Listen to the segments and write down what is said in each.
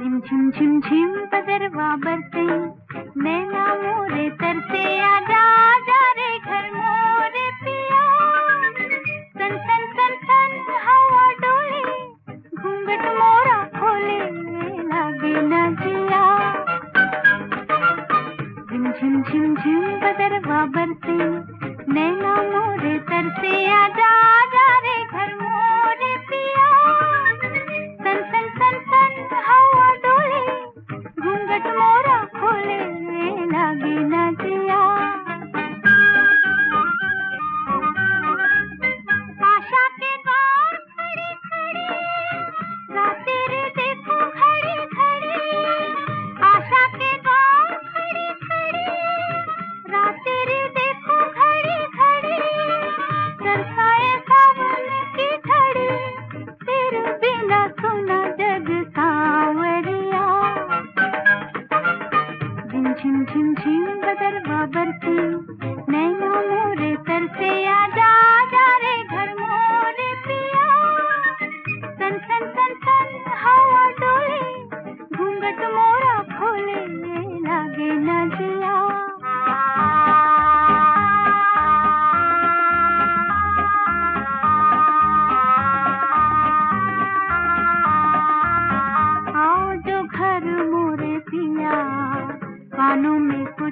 झिम झिम झिम झिम बदरवा बरसे। नैना मोरे तरसे आजा जा रे घर मोरे पिया। सन सन सन सन, हवा डोले, घूंघट मोरा खोले लागे न जिया। झिम झिम झिम झिम बदरवा बरसे। नैना मोरे तरसे आजा लागे न झिम झिम बदरवा बरसे नैना मोरे तरसे आजा जा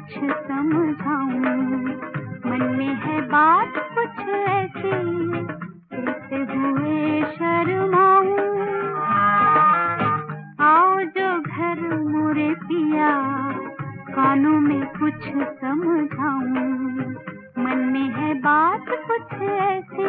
कुछ समझाऊं? मन में है बात कुछ ऐसी, कहते हुए शर्माऊं। आओ जो घर मोरे पिया, कानों में कुछ समझाऊं। मन में है बात कुछ ऐसी